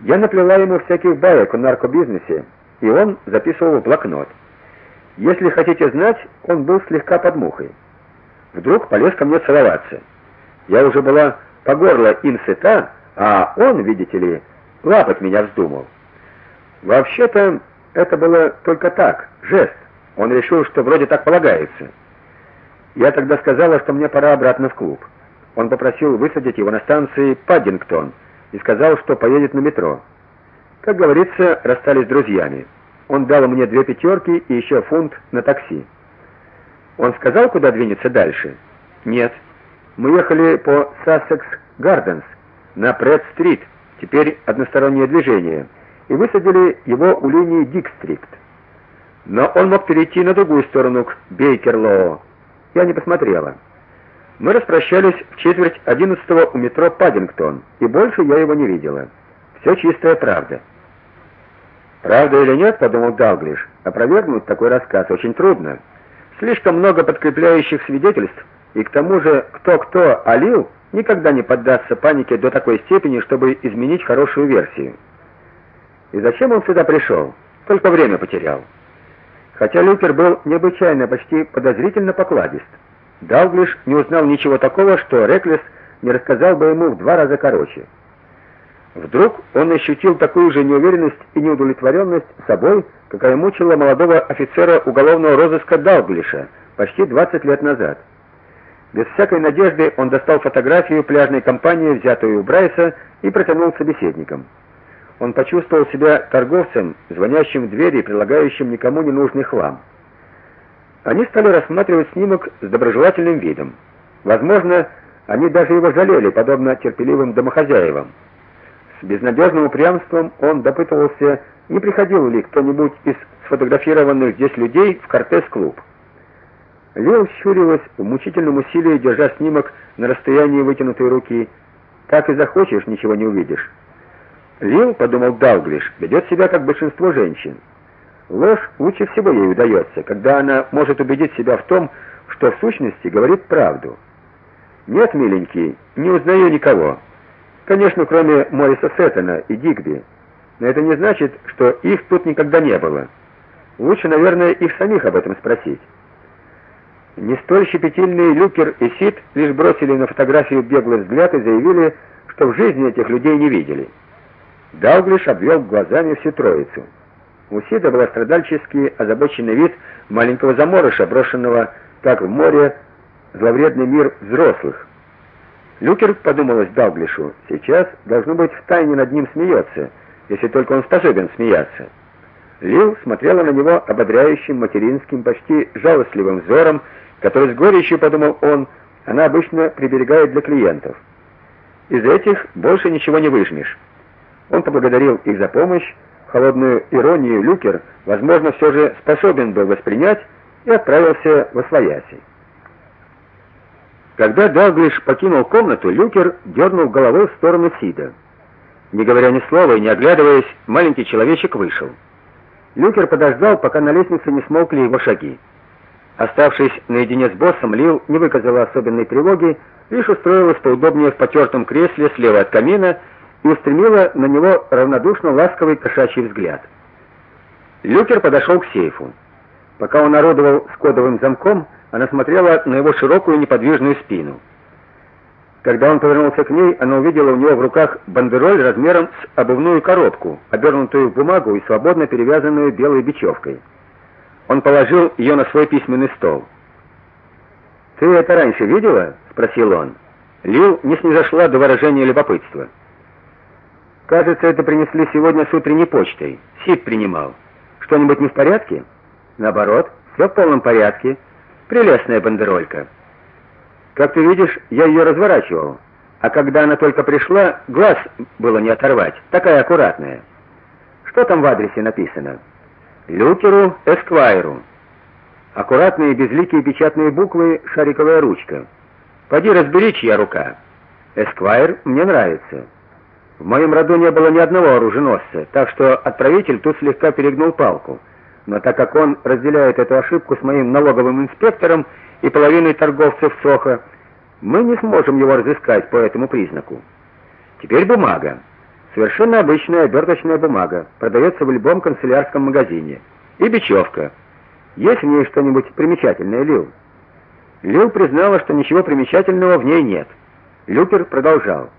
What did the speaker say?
Я наплела ему всяких баек о наркобизнесе, и он записывал в блокнот. Если хотите знать, он был слегка под мухой. Вдруг полез ко мне целоваться. Я уже была по горло им сыта, а он, видите ли, лапать меня вздумал. Вообще-то это было только так, жест. Он решил, что вроде так полагается. Я тогда сказала, что мне пора обратно в клуб. Он попросил высадить его на станции Паддингтон и сказал, что поедет на метро. Как говорится, расстались друзьями. Он дал мне две пятерки и еще фунт на такси. Он сказал, куда двинется дальше? Нет. Мы ехали по Sussex Gardens на Пред-стрит, теперь одностороннее движение, и высадили его у линии Дик-стрит. Но он мог перейти на другую сторону к Бейкерлоу. Я не посмотрела. Мы распрощались в четверть одиннадцатого у метро Паддингтон, и больше я его не видела. Все чистая правда. Правда или нет, подумал Далглиш. Опровергнуть такой рассказ очень трудно. Слишком много подкрепляющих свидетельств, и к тому же кто-кто алил никогда не поддастся панике до такой степени, чтобы изменить хорошую версию. И зачем он сюда пришел? Только время потерял. Хотя Люкер был необычайно почти подозрительно покладист. Далглиш не узнал ничего такого, что Реклес не рассказал бы ему в два раза короче. Вдруг он ощутил такую же неуверенность и неудовлетворенность собой, какая мучила молодого офицера уголовного розыска Далглиша почти 20 лет назад. Без всякой надежды он достал фотографию пляжной компании, взятую у Брайса, и протянул собеседникам. Он почувствовал себя торговцем, звонящим в двери и предлагающим никому не нужный хлам. Они стали рассматривать снимок с доброжелательным видом. Возможно, они даже его жалели, подобно терпеливым домохозяевам. С безнадежным упрямством он допытывался, не приходил ли кто-нибудь из сфотографированных здесь людей в Кортес-клуб. Лео щурилась в мучительном усилии, держа снимок на расстоянии вытянутой руки. Так и захочешь, ничего не увидишь. Лил, подумал Далглиш, ведет себя как большинство женщин. Ложь лучше всего ей удается, когда она может убедить себя в том, что в сущности говорит правду. Нет, миленький, не узнаю никого. Конечно, кроме Мориса Сеттона и Дигби. Но это не значит, что их тут никогда не было. Лучше, наверное, их самих об этом спросить. Не столь щепетильные Люкер и Сид лишь бросили на фотографию беглый взгляд и заявили, что в жизни этих людей не видели. Далглиш обвел глазами всю троицу. У Сида был страдальческий, озабоченный вид маленького заморыша, брошенного, как в море, зловредный мир взрослых. Люкер подумалось Далглишу, сейчас должно быть в тайне над ним смеется, если только он способен смеяться. Лил смотрела на него ободряющим материнским, почти жалостливым взором, который с горечью подумал он, она обычно приберегает для клиентов. Из этих больше ничего не выжмешь. Он поблагодарил их за помощь, холодную иронию Люкер, возможно, все же способен был воспринять и отправился в Освояси. Когда Далглиш покинул комнату, Люкер дернул головой в сторону Сида. Не говоря ни слова и не оглядываясь, маленький человечек вышел. Люкер подождал, пока на лестнице не смолкли его шаги. Оставшись наедине с боссом, Лил не выказала особенной тревоги, лишь устроилась поудобнее в потертом кресле слева от камина и устремила на него равнодушно ласковый кошачий взгляд. Люкер подошел к сейфу. Пока он орудовал с кодовым замком, она смотрела на его широкую неподвижную спину. Когда он повернулся к ней, она увидела у него в руках бандероль размером с обувную коробку, обернутую в бумагу и свободно перевязанную белой бечевкой. Он положил ее на свой письменный стол. "Ты это раньше видела?" спросил он. Лил не снизошла до выражения любопытства. Кажется, это принесли сегодня с утренней почтой. Сид принимал. Что-нибудь не в порядке? Наоборот, все в полном порядке. Прелестная бандеролька. Как ты видишь, я ее разворачивал. А когда она только пришла, глаз было не оторвать. Такая аккуратная. Что там в адресе написано? Лютеру Эсквайру. Аккуратные безликие печатные буквы, шариковая ручка. Поди разбери, чья рука. Эсквайр мне нравится. В моем роду не было ни одного оруженосца, так что отправитель тут слегка перегнул палку. Но так как он разделяет эту ошибку с моим налоговым инспектором и половиной торговцев Сохо, мы не сможем его разыскать по этому признаку. Теперь бумага. Совершенно обычная оберточная бумага, продается в любом канцелярском магазине. И бечевка. Есть в ней что-нибудь примечательное, Лил? Лил признала, что ничего примечательного в ней нет. Люкер продолжал.